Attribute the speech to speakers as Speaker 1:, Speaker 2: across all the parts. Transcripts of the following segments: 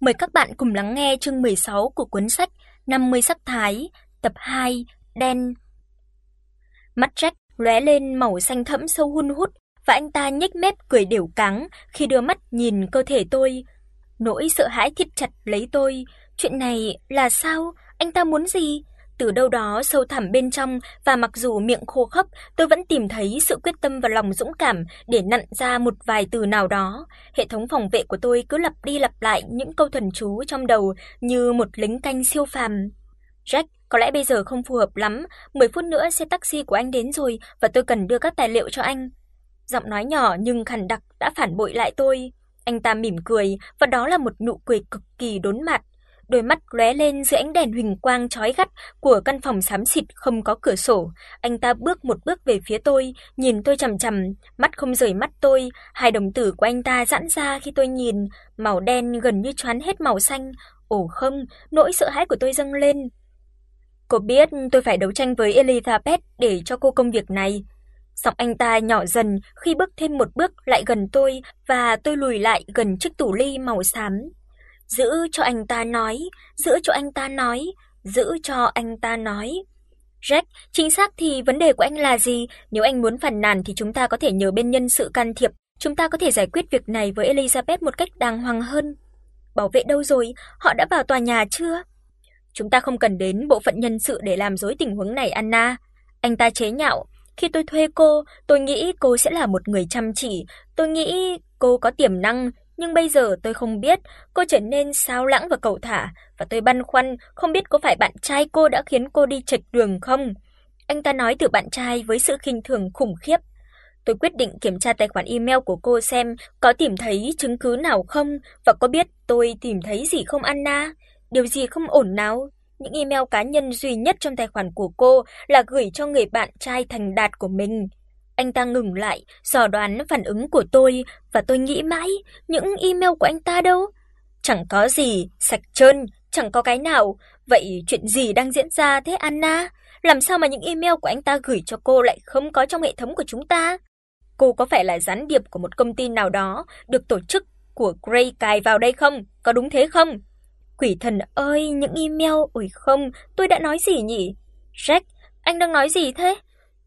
Speaker 1: Mời các bạn cùng lắng nghe chương 16 của cuốn sách 50 sắc thái, tập 2, đen. Mắt Jack lóe lên màu xanh thẫm sâu hun hút và anh ta nhếch mép cười đều cắng khi đưa mắt nhìn cơ thể tôi. Nỗi sợ hãi thít chặt lấy tôi, chuyện này là sao? Anh ta muốn gì? Từ đâu đó sâu thẳm bên trong và mặc dù miệng khô khốc, tôi vẫn tìm thấy sự quyết tâm và lòng dũng cảm để nặn ra một vài từ nào đó. Hệ thống phòng vệ của tôi cứ lặp đi lặp lại những câu thần chú trong đầu như một lính canh siêu phàm. Jack, có lẽ bây giờ không phù hợp lắm, 10 phút nữa xe taxi của anh đến rồi và tôi cần đưa các tài liệu cho anh. Giọng nói nhỏ nhưng khàn đặc đã phản bội lại tôi. Anh ta mỉm cười và đó là một nụ cười cực kỳ đốn mặt đôi mắt lóe lên dưới ánh đèn huỳnh quang chói gắt của căn phòng xám xịt không có cửa sổ. Anh ta bước một bước về phía tôi, nhìn tôi chằm chằm, mắt không rời mắt tôi, hai đồng tử của anh ta giãn ra khi tôi nhìn, màu đen gần như choán hết màu xanh. Ồ không, nỗi sợ hãi của tôi dâng lên. Cô biết tôi phải đấu tranh với Elizabeth để cho cô công việc này. Giọng anh ta nhỏ dần khi bước thêm một bước lại gần tôi và tôi lùi lại gần chiếc tủ ly màu xám giữ cho anh ta nói, giữ cho anh ta nói, giữ cho anh ta nói. Jack, chính xác thì vấn đề của anh là gì? Nếu anh muốn phản nàn thì chúng ta có thể nhờ bên nhân sự can thiệp, chúng ta có thể giải quyết việc này với Elizabeth một cách đàng hoàng hơn. Bảo vệ đâu rồi? Họ đã vào tòa nhà chưa? Chúng ta không cần đến bộ phận nhân sự để làm rối tình huống này Anna. Anh ta chế nhạo, khi tôi thuê cô, tôi nghĩ cô sẽ là một người chăm chỉ, tôi nghĩ cô có tiềm năng, nhưng bây giờ tôi không biết, cô trở nên sao lãng và cẩu thả và tôi băn khoăn không biết có phải bạn trai cô đã khiến cô đi chệch đường không. Anh ta nói từ bạn trai với sự khinh thường khủng khiếp. Tôi quyết định kiểm tra tài khoản email của cô xem có tìm thấy chứng cứ nào không và có biết tôi tìm thấy gì không Anna, điều gì không ổn nào. Những email cá nhân duy nhất trong tài khoản của cô là gửi cho người bạn trai thành đạt của mình. Anh ta ngừng lại, dò đoán phản ứng của tôi và tôi nghĩ mãi, những email của anh ta đâu? Chẳng có gì, sạch trơn, chẳng có cái nào. Vậy chuyện gì đang diễn ra thế Anna? Làm sao mà những email của anh ta gửi cho cô lại không có trong hệ thống của chúng ta? Cô có phải là gián điệp của một công ty nào đó được tổ chức của Gray cài vào đây không? Có đúng thế không? Quỷ thần ơi, những email, ôi không, tôi đã nói gì nhỉ? Jack, anh đang nói gì thế?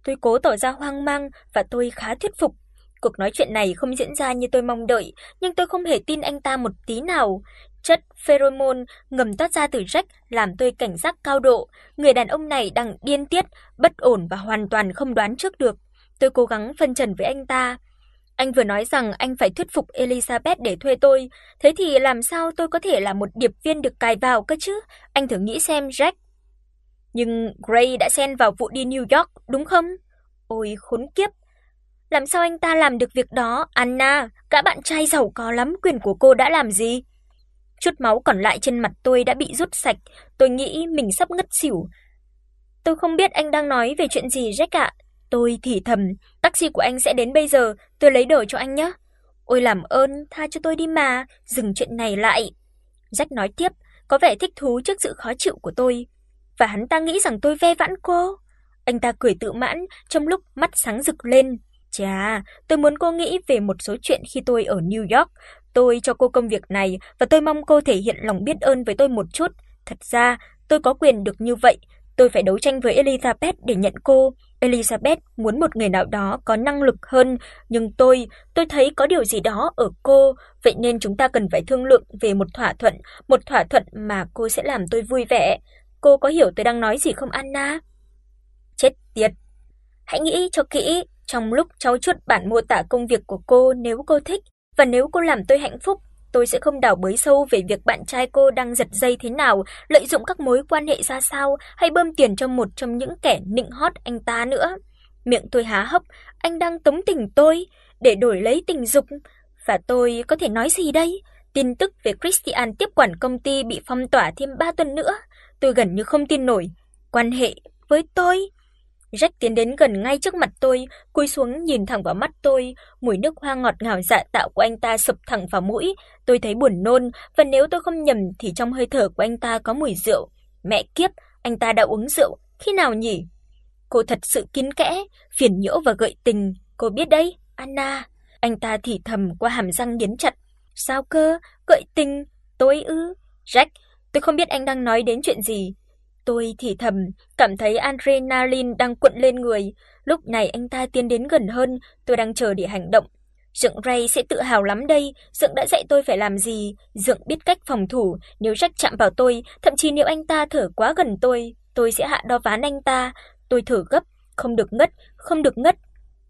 Speaker 1: Tôi cố tỏ ra hoang mang và tôi khá thuyết phục. Cuộc nói chuyện này không diễn ra như tôi mong đợi, nhưng tôi không hề tin anh ta một tí nào. Chất pheromone ngầm toát ra từ Jack làm tôi cảnh giác cao độ, người đàn ông này đang điên tiết, bất ổn và hoàn toàn không đoán trước được. Tôi cố gắng phân trần với anh ta. Anh vừa nói rằng anh phải thuyết phục Elizabeth để thuê tôi, thế thì làm sao tôi có thể là một điệp viên được cài vào cơ chứ? Anh thử nghĩ xem Jack nhưng Gray đã xen vào vụ đi New York, đúng không? Ôi khốn kiếp. Làm sao anh ta làm được việc đó, Anna? Cả bạn trai giàu có lắm, quyền của cô đã làm gì? Chút máu còn lại trên mặt tôi đã bị rút sạch, tôi nghĩ mình sắp ngất xỉu. Tôi không biết anh đang nói về chuyện gì Jack ạ. Tôi thì thầm, taxi của anh sẽ đến bây giờ, tôi lấy đồ cho anh nhé. Ôi làm ơn, tha cho tôi đi mà, dừng chuyện này lại. Jack nói tiếp, có vẻ thích thú trước sự khó chịu của tôi và hắn ta nghĩ rằng tôi ve vãn cô. Anh ta cười tự mãn trong lúc mắt sáng rực lên. "Chà, tôi muốn cô nghĩ về một số chuyện khi tôi ở New York. Tôi cho cô công việc này và tôi mong cô thể hiện lòng biết ơn với tôi một chút. Thật ra, tôi có quyền được như vậy. Tôi phải đấu tranh với Elizabeth để nhận cô. Elizabeth muốn một người nào đó có năng lực hơn, nhưng tôi, tôi thấy có điều gì đó ở cô, vậy nên chúng ta cần phải thương lượng về một thỏa thuận, một thỏa thuận mà cô sẽ làm tôi vui vẻ. Cô có hiểu tôi đang nói gì không Anna? Chết tiệt. Hãy nghĩ cho kỹ, trong lúc cháu chuốt bản mô tả công việc của cô nếu cô thích và nếu cô làm tôi hạnh phúc, tôi sẽ không đào bới sâu về việc bạn trai cô đang giật dây thế nào, lợi dụng các mối quan hệ ra sao hay bơm tiền cho một trong những kẻ nịnh hót anh ta nữa. Miệng tôi há hốc, anh đang tống tình tôi để đổi lấy tình dục và tôi có thể nói gì đây? Tin tức về Christian tiếp quản công ty bị phong tỏa thêm 3 tuần nữa. Tôi gần như không tin nổi, quan hệ với tôi. Jack tiến đến gần ngay trước mặt tôi, cúi xuống nhìn thẳng vào mắt tôi, mùi nước hoa ngọt ngào dạ tạo của anh ta sụp thẳng vào mũi, tôi thấy buồn nôn, và nếu tôi không nhầm thì trong hơi thở của anh ta có mùi rượu. Mẹ kiếp, anh ta đã uống rượu, khi nào nhỉ? Cô thật sự kín kẽ, phiền nhiễu và gợi tình, cô biết đấy, Anna. Anh ta thì thầm qua hàm răng nghiến chặt. Sao cơ? Gợi tình? Tôi ư? Jack, tôi không biết anh đang nói đến chuyện gì. Tôi thì thầm, cảm thấy adrenaline đang cuộn lên người. Lúc này anh ta tiến đến gần hơn, tôi đang chờ để hành động. Dượng Ray sẽ tự hào lắm đây, Dượng đã dạy tôi phải làm gì, Dượng biết cách phòng thủ, nếu Jack chạm vào tôi, thậm chí nếu anh ta thở quá gần tôi, tôi sẽ hạ đo ván anh ta. Tôi thở gấp, không được ngất, không được ngất.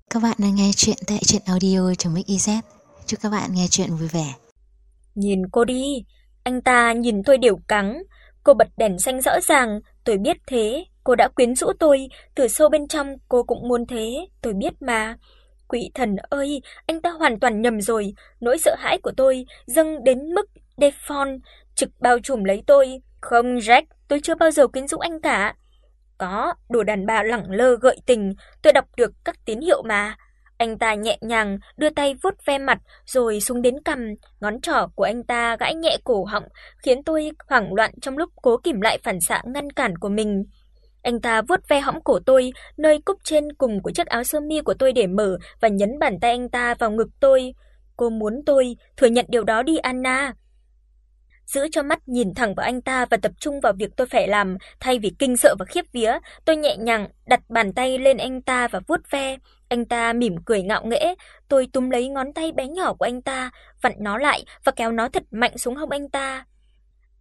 Speaker 2: Các bạn đang nghe chuyện tại truyện audio.mix.iz. Chúc các bạn nghe chuyện vui vẻ.
Speaker 1: Nhìn cô đi, anh ta nhìn tôi đều cắng, cô bật đèn xanh rõ ràng, tôi biết thế, cô đã quyến rũ tôi, từ sâu bên trong cô cũng muốn thế, tôi biết mà. Quỷ thần ơi, anh ta hoàn toàn nhầm rồi, nỗi sợ hãi của tôi dâng đến mức Defon trực bao trùm lấy tôi. Không Jack, tôi chưa bao giờ quyến rũ anh cả. Có, đồ đàn bà lẳng lơ gợi tình, tôi đọc được các tín hiệu mà. Anh ta nhẹ nhàng đưa tay vuốt ve mặt rồi xuống đến cằm, ngón trỏ của anh ta gãi nhẹ cổ họng, khiến tôi hoảng loạn trong lúc cố kìm lại phản xạ ngăn cản của mình. Anh ta vuốt ve hõm cổ tôi, nơi cúc trên cùng của chiếc áo sơ mi của tôi để mở và nhấn bàn tay anh ta vào ngực tôi. Cô muốn tôi thừa nhận điều đó đi Anna. Giữ cho mắt nhìn thẳng vào anh ta và tập trung vào việc tôi phải làm, thay vì kinh sợ và khiếp vía, tôi nhẹ nhàng đặt bàn tay lên anh ta và vuốt ve. Anh ta mỉm cười ngạo nghễ, tôi túm lấy ngón tay bé nhỏ của anh ta, vặn nó lại và kéo nó thật mạnh xuống hông anh ta.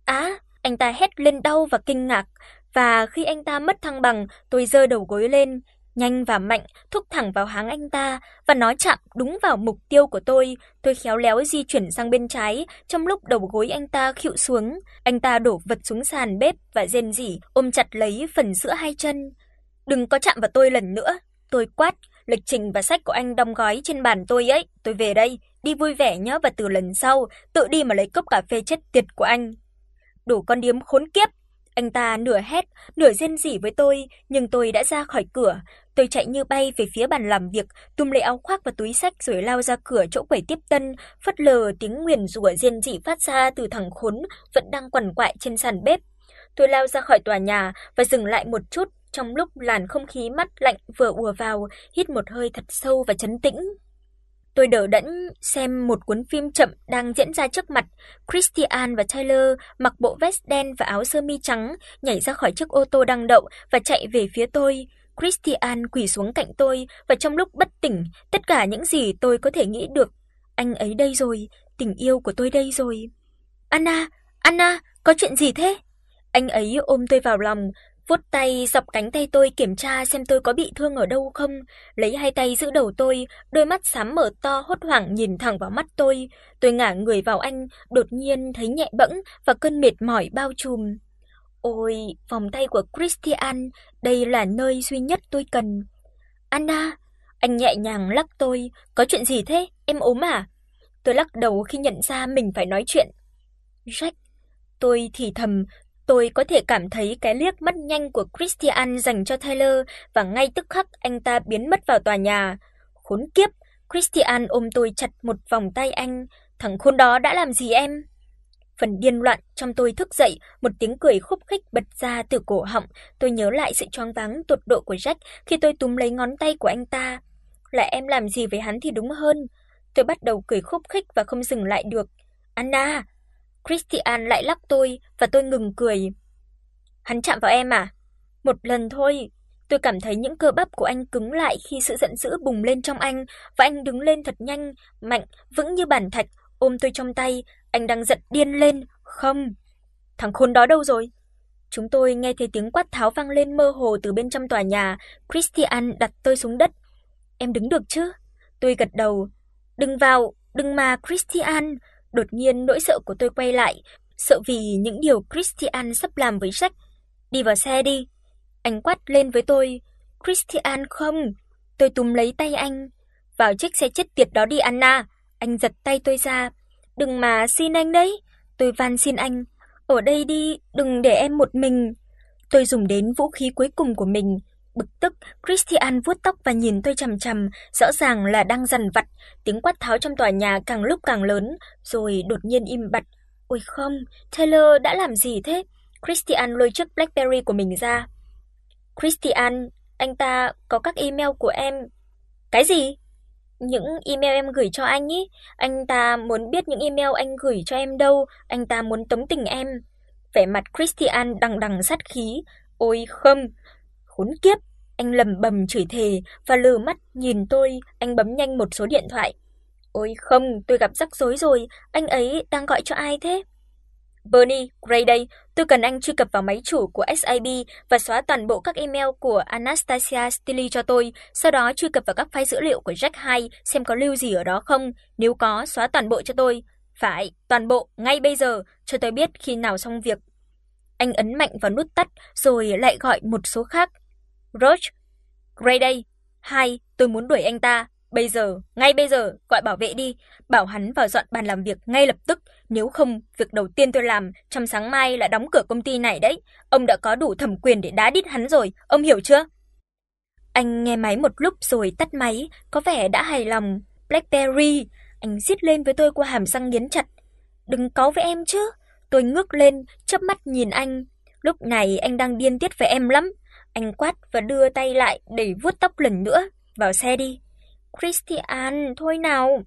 Speaker 1: Á, anh ta hét lên đau và kinh ngạc, và khi anh ta mất thăng bằng, tôi giơ đầu gối lên, nhanh và mạnh thúc thẳng vào háng anh ta và nó chạm đúng vào mục tiêu của tôi. Tôi khéo léo di chuyển sang bên trái, trong lúc đầu gối anh ta khuỵu xuống, anh ta đổ vật xuống sàn bếp và rên rỉ ôm chặt lấy phần giữa hai chân. "Đừng có chạm vào tôi lần nữa." Tôi quát, lịch trình và sách của anh đóng gói trên bàn tôi ấy, tôi về đây, đi vui vẻ nhé và từ lần sau tự đi mà lấy cốc cà phê chết tiệt của anh. Đủ con điếm khốn kiếp, anh ta nửa hét, nửa rên rỉ với tôi, nhưng tôi đã ra khỏi cửa. Tôi chạy như bay về phía bàn làm việc, túm lấy áo khoác và túi sách rồi lao ra cửa chỗ quầy tiếp tân, phất lờ tiếng nguyền rủa rên rỉ phát ra từ thằng khốn vẫn đang quằn quại trên sàn bếp. Tôi lao ra khỏi tòa nhà và dừng lại một chút trong lúc làn không khí mát lạnh vừa ùa vào, hít một hơi thật sâu và trấn tĩnh. Tôi đỡ đẫn xem một cuốn phim chậm đang diễn ra trước mặt. Christian và Taylor mặc bộ vest đen và áo sơ mi trắng, nhảy ra khỏi chiếc ô tô đang đậu và chạy về phía tôi. Christian quỳ xuống cạnh tôi và trong lúc bất tỉnh, tất cả những gì tôi có thể nghĩ được, anh ấy đây rồi, tình yêu của tôi đây rồi. Anna, Anna, có chuyện gì thế? Anh ấy ôm tôi vào lòng, vuốt tay dọc cánh tay tôi kiểm tra xem tôi có bị thương ở đâu không, lấy hai tay giữ đầu tôi, đôi mắt sám mở to hốt hoảng nhìn thẳng vào mắt tôi. Tôi ngả người vào anh, đột nhiên thấy nhẹ bẫng và cơn mệt mỏi bao trùm. Ôi, vòng tay của Christian, đây là nơi duy nhất tôi cần. Anna, anh nhẹ nhàng lắc tôi, có chuyện gì thế? Em ốm à? Tôi lắc đầu khi nhận ra mình phải nói chuyện. Jack, tôi thì thầm, tôi có thể cảm thấy cái liếc mắt nhanh của Christian dành cho Taylor và ngay tức khắc anh ta biến mất vào tòa nhà. Khốn kiếp, Christian ôm tôi chặt một vòng tay anh, thằng khốn đó đã làm gì em? Phần điên loạn trong tôi thức dậy, một tiếng cười khúc khích bật ra từ cổ họng, tôi nhớ lại sự choáng váng tột độ của Jack khi tôi túm lấy ngón tay của anh ta. Là em làm gì với hắn thì đúng hơn. Tôi bắt đầu cười khúc khích và không dừng lại được. Anna, Christian lại lắc tôi và tôi ngừng cười. Hắn chạm vào em à? Một lần thôi. Tôi cảm thấy những cơ bắp của anh cứng lại khi sự giận dữ bùng lên trong anh và anh đứng lên thật nhanh, mạnh, vững như bản thạch, ôm tôi trong tay, anh đang giận điên lên, không? Thằng khốn đó đâu rồi? Chúng tôi nghe thấy tiếng quát tháo vang lên mơ hồ từ bên trong tòa nhà, Christian đặt tôi xuống đất. Em đứng được chứ? Tôi gật đầu. Đừng vào, đừng mà Christian. Đột nhiên nỗi sợ của tôi quay lại, sợ vì những điều Christian sắp làm với Jack. Đi vào xe đi. Anh quát lên với tôi. Christian không. Tôi túm lấy tay anh. Vào chiếc xe chết tiệt đó đi Anna. Anh giật tay tôi ra. "Đừng mà xin anh đấy." Tôi van xin anh, "Ở đây đi, đừng để em một mình." Tôi dùng đến vũ khí cuối cùng của mình. Bực tức, Christian vuốt tóc và nhìn tôi chằm chằm, rõ ràng là đang dằn vặt, tiếng quát tháo trong tòa nhà càng lúc càng lớn, rồi đột nhiên im bặt. "Ôi không, Taylor đã làm gì thế?" Christian lôi chiếc BlackBerry của mình ra. "Christian, anh ta có các email của em." "Cái gì?" những email em gửi cho anh ý, anh ta muốn biết những email anh gửi cho em đâu, anh ta muốn tống tình em." Vẻ mặt Christian đằng đằng sát khí, "Ôi không, khốn kiếp." Anh lầm bầm chửi thề và lừ mắt nhìn tôi, anh bấm nhanh một số điện thoại. "Ôi không, tôi gặp rắc rối rồi, anh ấy đang gọi cho ai thế?" Bernie Gray đây, tôi cần anh truy cập vào máy chủ của SIB và xóa toàn bộ các email của Anastasia Stili cho tôi, sau đó truy cập vào các file dữ liệu của Jack 2 xem có lưu gì ở đó không, nếu có xóa toàn bộ cho tôi. Phải, toàn bộ ngay bây giờ, cho tôi biết khi nào xong việc. Anh ấn mạnh vào nút tắt rồi lại gọi một số khác. Roach, Grayday. Hai, tôi muốn đuổi anh ta. Bây giờ, ngay bây giờ, gọi bảo vệ đi, bảo hắn vào dọn bàn làm việc ngay lập tức, nếu không, việc đầu tiên tôi làm trong sáng mai là đóng cửa công ty này đấy. Ông đã có đủ thẩm quyền để đá đít hắn rồi, ông hiểu chưa? Anh nghe máy một lúc rồi tắt máy, có vẻ đã hài lòng. Blackberry, anh rít lên với tôi qua hàm răng nghiến chặt. Đừng cáu với em chứ. Tôi ngước lên, chớp mắt nhìn anh. Lúc này anh đang điên tiết với em lắm. Anh quát và đưa tay lại để vuốt tóc lần nữa. Vào xe đi. Christian, thôi nào.